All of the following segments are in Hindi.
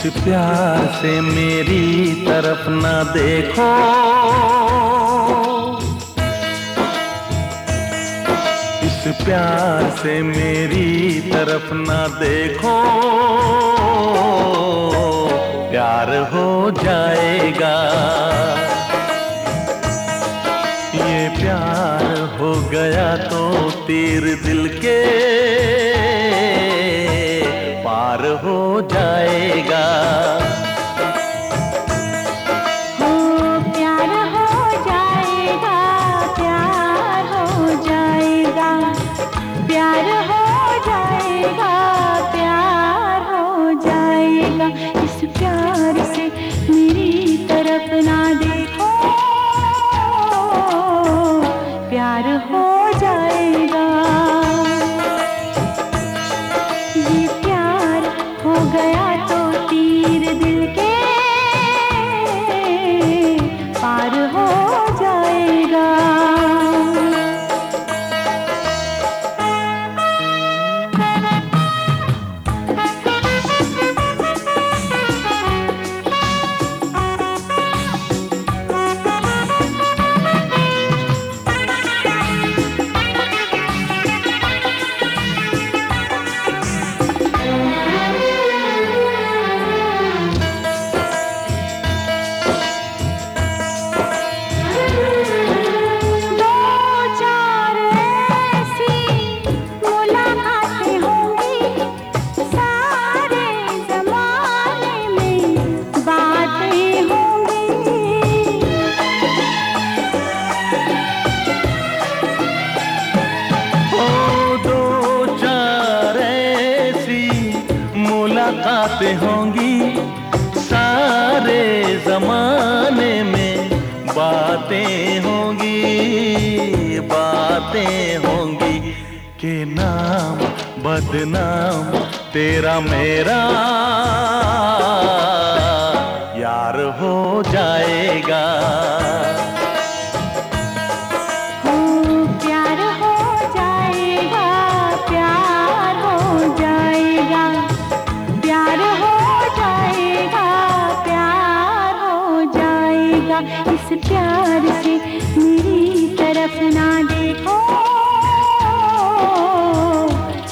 इस प्यार से मेरी तरफ़ ना देखो। इस प्यार से मेरी तरफ़ ना देखो। प्यार हो जाएगा। ये प्यार हो गया तो तीर दिल के। पार हो जाएगा। मुलाकातें होंगी सारे जमाने में बातें होंगी बातें होंगी। के नाम बदनाम तेरा मेरा इस प्यार से मेरी तरफ़ ना देखो।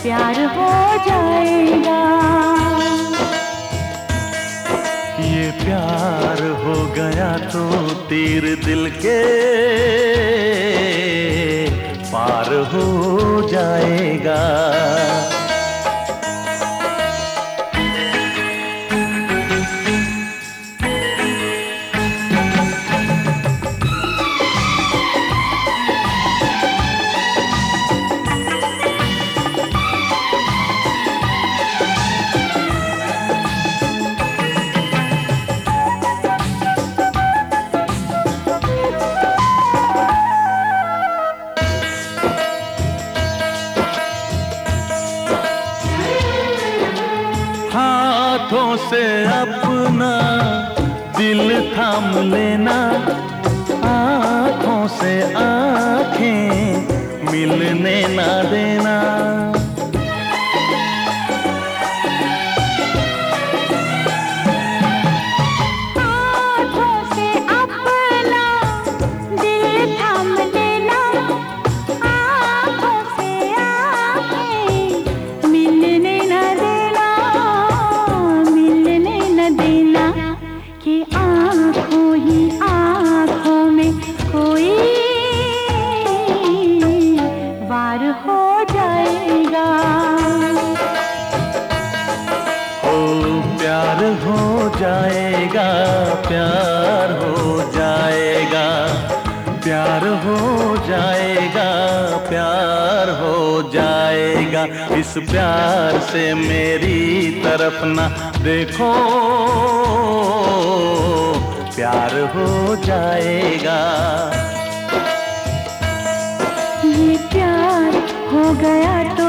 प्यार हो जाएगा। ये प्यार हो गया तो तीर दिल के पार हो जाएगा। हाथों से अपना दिल थाम लेना आँखों से आँखें पार हो जाएगा। ओ प्यार हो जाएगा प्यार हो जाएगा प्यार हो जाएगा प्यार हो जाएगा। इस प्यार से मेरी तरफ़ ना देखो प्यार हो जाएगा। ये प्यार हो गया तो